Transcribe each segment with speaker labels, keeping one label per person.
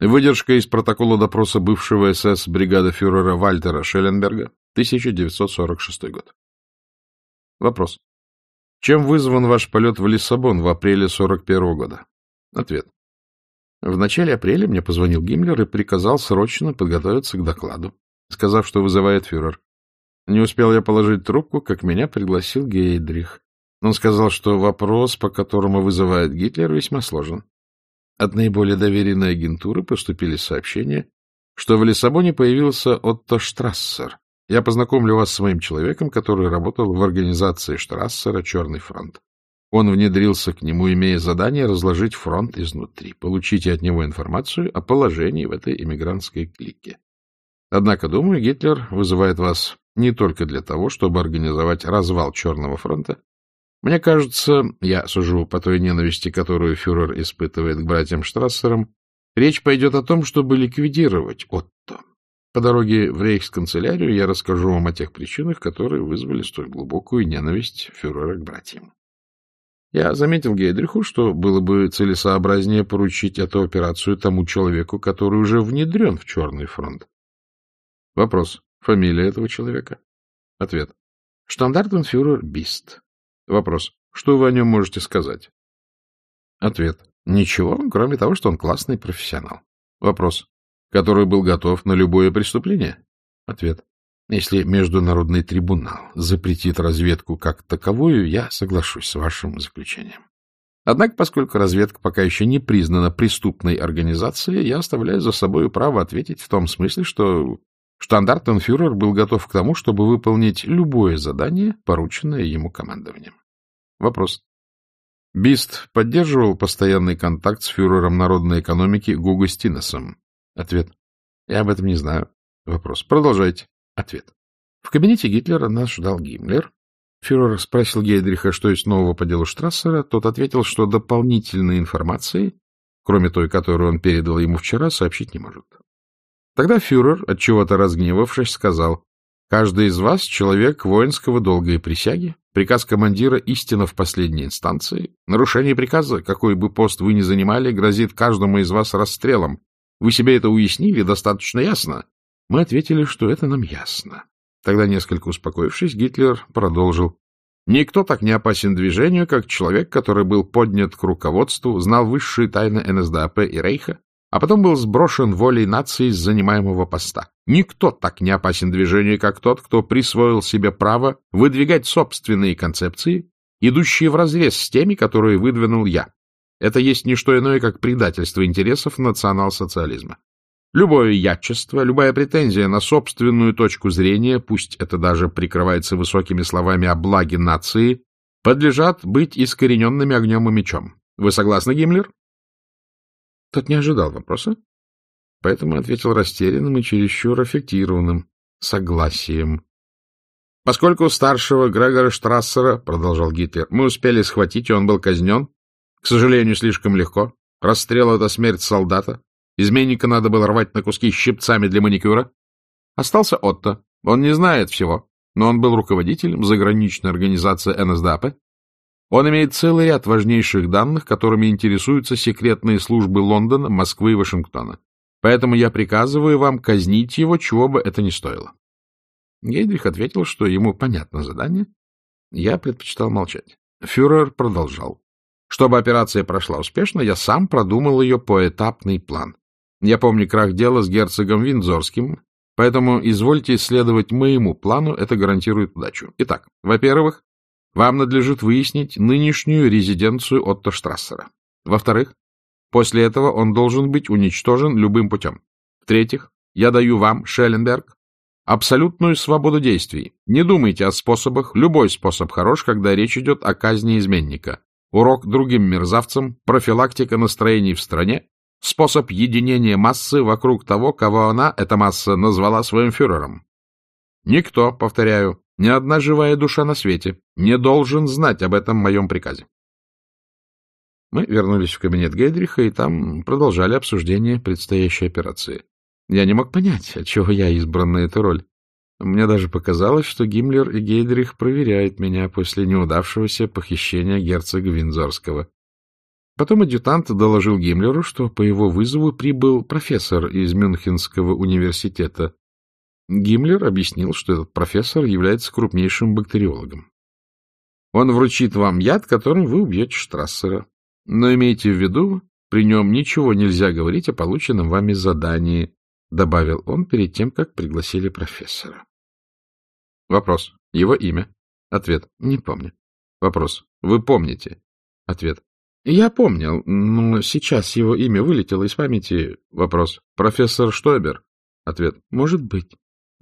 Speaker 1: Выдержка из протокола допроса бывшего СС бригада фюрера Вальтера Шелленберга, 1946 год. Вопрос. Чем вызван ваш полет в Лиссабон в апреле 41 года? Ответ. В начале апреля мне позвонил Гиммлер и приказал срочно подготовиться к докладу, сказав, что вызывает фюрер. Не успел я положить трубку, как меня пригласил Гейдрих. Он сказал, что вопрос, по которому вызывает Гитлер, весьма сложен. От наиболее доверенной агентуры поступили сообщения, что в Лиссабоне появился Отто Штрассер. Я познакомлю вас с моим человеком, который работал в организации Штрассера «Черный фронт». Он внедрился к нему, имея задание разложить фронт изнутри. Получите от него информацию о положении в этой эмигрантской клике. Однако, думаю, Гитлер вызывает вас не только для того, чтобы организовать развал Черного фронта. Мне кажется, я сужу по той ненависти, которую фюрер испытывает к братьям Штрассерам, речь пойдет о том, чтобы ликвидировать Отто. По дороге в рейхсканцелярию я расскажу вам о тех причинах, которые вызвали столь глубокую ненависть фюрера к братьям. Я заметил Гейдриху, что было бы целесообразнее поручить эту операцию тому человеку, который уже внедрен в Черный фронт. Вопрос. Фамилия этого человека? Ответ. Штандартенфюрер Бист. Вопрос. Что вы о нем можете сказать? Ответ. Ничего, кроме того, что он классный профессионал. Вопрос. Который был готов на любое преступление? Ответ. Если Международный трибунал запретит разведку как таковую, я соглашусь с вашим заключением. Однако, поскольку разведка пока еще не признана преступной организацией, я оставляю за собой право ответить в том смысле, что Штандартенфюрер был готов к тому, чтобы выполнить любое задание, порученное ему командованием. Вопрос. Бист поддерживал постоянный контакт с фюрером народной экономики Гуго Стинесом? Ответ. Я об этом не знаю. Вопрос. Продолжайте. Ответ. В кабинете Гитлера нас ждал Гиммлер. Фюрер спросил Гейдриха, что есть нового по делу Штрассера. Тот ответил, что дополнительной информации, кроме той, которую он передал ему вчера, сообщить не может. Тогда фюрер, отчего-то разгневавшись, сказал, «Каждый из вас — человек воинского долга и присяги, приказ командира — истина в последней инстанции. Нарушение приказа, какой бы пост вы ни занимали, грозит каждому из вас расстрелом. Вы себе это уяснили достаточно ясно?» Мы ответили, что это нам ясно. Тогда, несколько успокоившись, Гитлер продолжил. Никто так не опасен движению, как человек, который был поднят к руководству, знал высшие тайны НСДАП и Рейха, а потом был сброшен волей нации с занимаемого поста. Никто так не опасен движению, как тот, кто присвоил себе право выдвигать собственные концепции, идущие вразрез с теми, которые выдвинул я. Это есть не что иное, как предательство интересов национал-социализма. Любое ячество, любая претензия на собственную точку зрения, пусть это даже прикрывается высокими словами о благе нации, подлежат быть искорененными огнем и мечом. Вы согласны, Гиммлер? Тот не ожидал вопроса, поэтому ответил растерянным и чересчур аффектированным согласием. — Поскольку старшего Грегора Штрассера, — продолжал Гитлер, — мы успели схватить, и он был казнен, к сожалению, слишком легко. Расстрел — это смерть солдата. Изменника надо было рвать на куски щипцами для маникюра. Остался Отто. Он не знает всего, но он был руководителем заграничной организации НСДАП он имеет целый ряд важнейших данных, которыми интересуются секретные службы Лондона, Москвы и Вашингтона. Поэтому я приказываю вам казнить его, чего бы это ни стоило. Гейдрих ответил, что ему понятно задание. Я предпочитал молчать. Фюрер продолжал. Чтобы операция прошла успешно, я сам продумал ее поэтапный план. Я помню крах дела с герцогом Виндзорским, поэтому извольте следовать моему плану, это гарантирует удачу. Итак, во-первых, вам надлежит выяснить нынешнюю резиденцию Отто Штрассера. Во-вторых, после этого он должен быть уничтожен любым путем. В-третьих, я даю вам, Шелленберг, абсолютную свободу действий. Не думайте о способах, любой способ хорош, когда речь идет о казни изменника. Урок другим мерзавцам, профилактика настроений в стране, способ единения массы вокруг того, кого она, эта масса, назвала своим фюрером. Никто, повторяю, ни одна живая душа на свете не должен знать об этом моем приказе. Мы вернулись в кабинет Гейдриха и там продолжали обсуждение предстоящей операции. Я не мог понять, отчего я избран на эту роль. Мне даже показалось, что Гиммлер и Гейдрих проверяют меня после неудавшегося похищения герцога Винзорского. Потом адъютант доложил Гиммлеру, что по его вызову прибыл профессор из Мюнхенского университета. Гиммлер объяснил, что этот профессор является крупнейшим бактериологом. Он вручит вам яд, которым вы убьете Штрассера. Но имейте в виду, при нем ничего нельзя говорить о полученном вами задании, добавил он перед тем, как пригласили профессора. Вопрос. Его имя. Ответ. Не помню. Вопрос. Вы помните? Ответ. Я помнил, но сейчас его имя вылетело из памяти. Вопрос. Профессор Штойбер? Ответ. Может быть.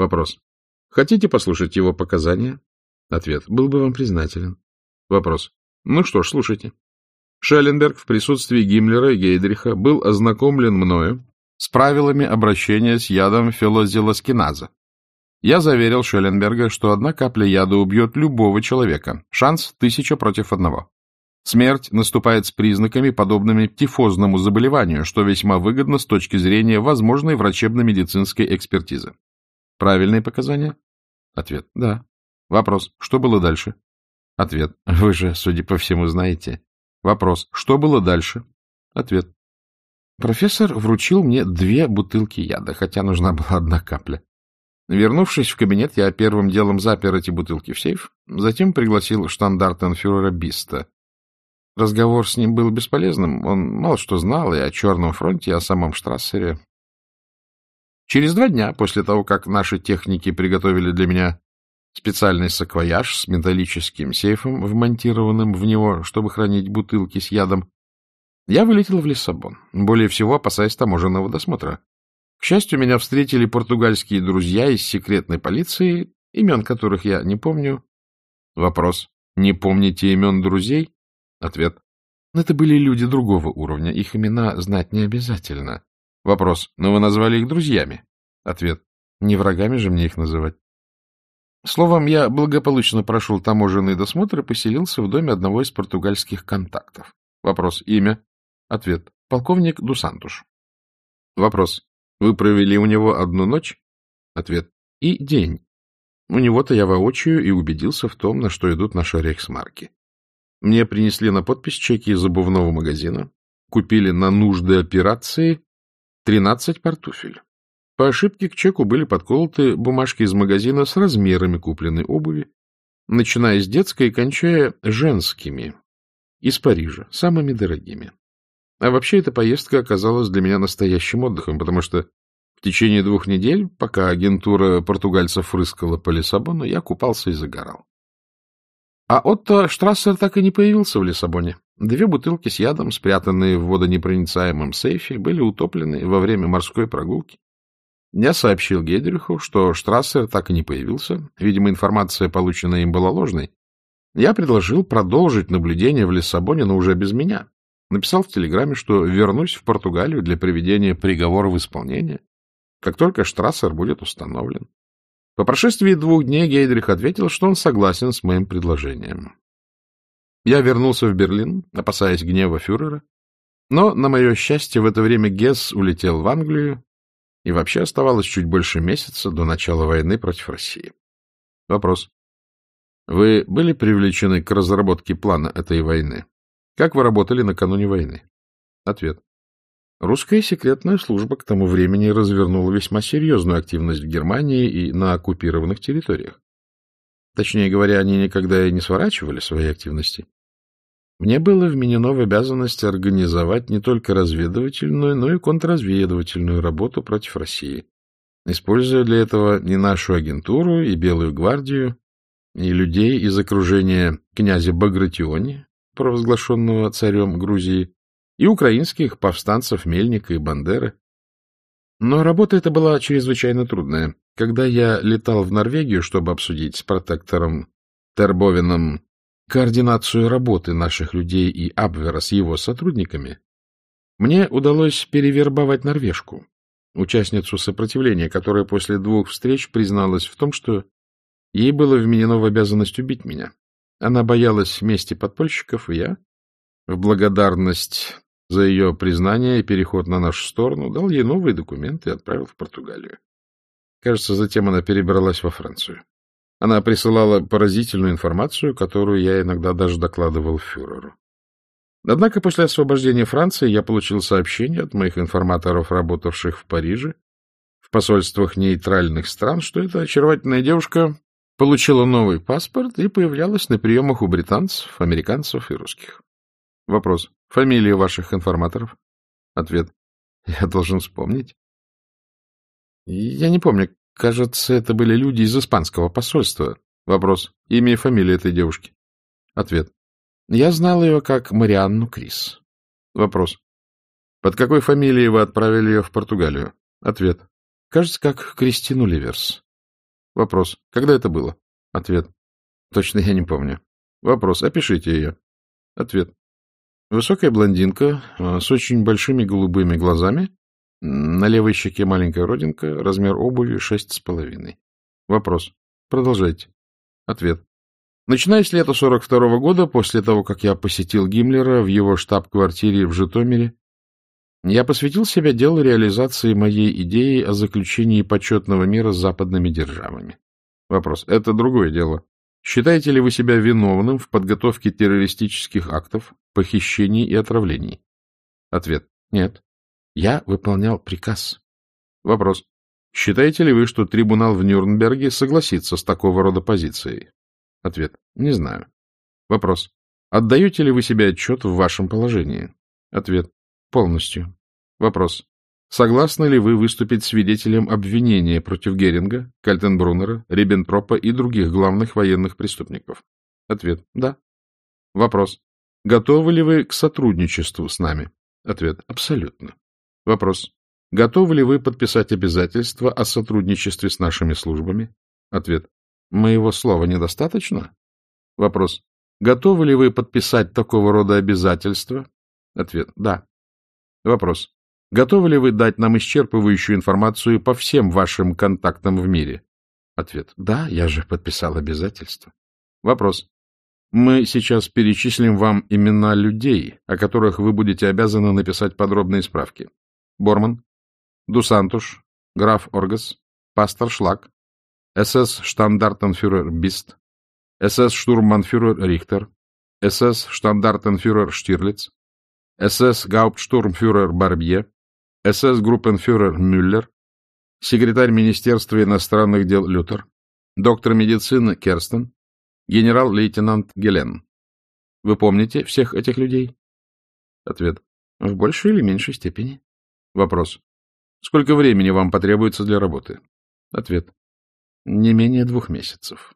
Speaker 1: Вопрос. Хотите послушать его показания? Ответ. Был бы вам признателен. Вопрос. Ну что ж, слушайте. Шелленберг в присутствии Гиммлера и Гейдриха был ознакомлен мною с правилами обращения с ядом филозилоскиназа. Я заверил Шелленберга, что одна капля яда убьет любого человека. Шанс тысяча против одного. Смерть наступает с признаками, подобными тифозному заболеванию, что весьма выгодно с точки зрения возможной врачебно-медицинской экспертизы. Правильные показания? Ответ – да. Вопрос – что было дальше? Ответ – вы же, судя по всему, знаете. Вопрос – что было дальше? Ответ. Профессор вручил мне две бутылки яда, хотя нужна была одна капля. Вернувшись в кабинет, я первым делом запер эти бутылки в сейф, затем пригласил штандартенфюрера Биста, Разговор с ним был бесполезным, он мало что знал и о Черном фронте, и о самом Штрассере. Через два дня после того, как наши техники приготовили для меня специальный саквояж с металлическим сейфом, вмонтированным в него, чтобы хранить бутылки с ядом, я вылетел в Лиссабон, более всего опасаясь таможенного досмотра. К счастью, меня встретили португальские друзья из секретной полиции, имен которых я не помню. Вопрос. Не помните имен друзей? Ответ. Это были люди другого уровня, их имена знать не обязательно. Вопрос. Но вы назвали их друзьями? Ответ. Не врагами же мне их называть. Словом, я благополучно прошел таможенный досмотр и поселился в доме одного из португальских контактов. Вопрос. Имя? Ответ. Полковник Дусантуш. Вопрос. Вы провели у него одну ночь? Ответ. И день. У него-то я воочию и убедился в том, на что идут наши рейхсмарки. Мне принесли на подпись чеки из обувного магазина, купили на нужды операции 13 портуфель. По ошибке к чеку были подколоты бумажки из магазина с размерами купленной обуви, начиная с детской и кончая женскими, из Парижа, самыми дорогими. А вообще эта поездка оказалась для меня настоящим отдыхом, потому что в течение двух недель, пока агентура португальцев рыскала по Лиссабону, я купался и загорал. А Отто Штрассер так и не появился в Лиссабоне. Две бутылки с ядом, спрятанные в водонепроницаемом сейфе, были утоплены во время морской прогулки. Я сообщил Гейдриху, что Штрассер так и не появился. Видимо, информация, полученная им, была ложной. Я предложил продолжить наблюдение в Лиссабоне, но уже без меня. Написал в телеграмме, что вернусь в Португалию для приведения приговора в исполнение, как только Штрассер будет установлен. По прошествии двух дней Гейдрих ответил, что он согласен с моим предложением. Я вернулся в Берлин, опасаясь гнева фюрера, но, на мое счастье, в это время Гесс улетел в Англию, и вообще оставалось чуть больше месяца до начала войны против России. Вопрос. Вы были привлечены к разработке плана этой войны? Как вы работали накануне войны? Ответ. Русская секретная служба к тому времени развернула весьма серьезную активность в Германии и на оккупированных территориях. Точнее говоря, они никогда и не сворачивали свои активности. Мне было вменено в обязанность организовать не только разведывательную, но и контрразведывательную работу против России, используя для этого и нашу агентуру, и Белую гвардию, и людей из окружения князя Багратиони, провозглашенного царем Грузии, и украинских повстанцев Мельника и Бандеры. Но работа эта была чрезвычайно трудная. Когда я летал в Норвегию, чтобы обсудить с протектором Тербовином координацию работы наших людей и Абвера с его сотрудниками, мне удалось перевербовать норвежку, участницу сопротивления, которая после двух встреч призналась в том, что ей было вменено в обязанность убить меня. Она боялась мести подпольщиков, и я, в благодарность за ее признание и переход на нашу сторону, дал ей новые документы и отправил в Португалию. Кажется, затем она перебралась во Францию. Она присылала поразительную информацию, которую я иногда даже докладывал фюреру. Однако после освобождения Франции я получил сообщение от моих информаторов, работавших в Париже, в посольствах нейтральных стран, что эта очаровательная девушка получила новый паспорт и появлялась на приемах у британцев, американцев и русских. Вопрос. Фамилии ваших информаторов? Ответ. Я должен вспомнить. Я не помню. Кажется, это были люди из испанского посольства. Вопрос. Имя и фамилия этой девушки? Ответ. Я знал ее как Марианну Крис. Вопрос. Под какой фамилией вы отправили ее в Португалию? Ответ. Кажется, как Кристину Ливерс. Вопрос. Когда это было? Ответ. Точно я не помню. Вопрос. Опишите ее. Ответ. Высокая блондинка э, с очень большими голубыми глазами, на левой щеке маленькая родинка, размер обуви шесть с половиной. Вопрос. Продолжайте. Ответ. Начиная с лета 42 -го года, после того, как я посетил Гиммлера в его штаб-квартире в Житомире, я посвятил себя делу реализации моей идеи о заключении почетного мира с западными державами. Вопрос. Это другое дело. Считаете ли вы себя виновным в подготовке террористических актов, похищений и отравлений? Ответ. Нет. Я выполнял приказ. Вопрос. Считаете ли вы, что трибунал в Нюрнберге согласится с такого рода позицией? Ответ. Не знаю. Вопрос. Отдаете ли вы себе отчет в вашем положении? Ответ. Полностью. Вопрос. Согласны ли вы выступить свидетелем обвинения против Геринга, Кальтенбруннера, Риббентропа и других главных военных преступников? Ответ. Да. Вопрос. Готовы ли вы к сотрудничеству с нами? Ответ. Абсолютно. Вопрос. Готовы ли вы подписать обязательства о сотрудничестве с нашими службами? Ответ. Моего слова недостаточно? Вопрос. Готовы ли вы подписать такого рода обязательства? Ответ. Да. Вопрос. Готовы ли вы дать нам исчерпывающую информацию по всем вашим контактам в мире? Ответ. Да, я же подписал обязательства. Вопрос. Мы сейчас перечислим вам имена людей, о которых вы будете обязаны написать подробные справки. Борман, Дусантуш, граф Оргас, пастор Шлак, СС-штандартенфюрер Бист, СС-штурманфюрер Рихтер, СС-штандартенфюрер Штирлиц, СС-гауптштурмфюрер Барбье, СС-группенфюрер Мюллер, секретарь Министерства иностранных дел Лютер, доктор медицины Керстен, генерал-лейтенант Гелен. Вы помните всех этих людей? Ответ. В большей или меньшей степени. Вопрос. Сколько времени вам потребуется для работы? Ответ. Не менее двух месяцев.